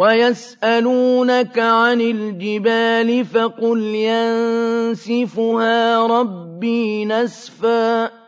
وَيَسْأَلُونَكَ عَنِ الْجِبَالِ فَقُلْ يَنسِفُهَا رَبِّي نَسْفًا.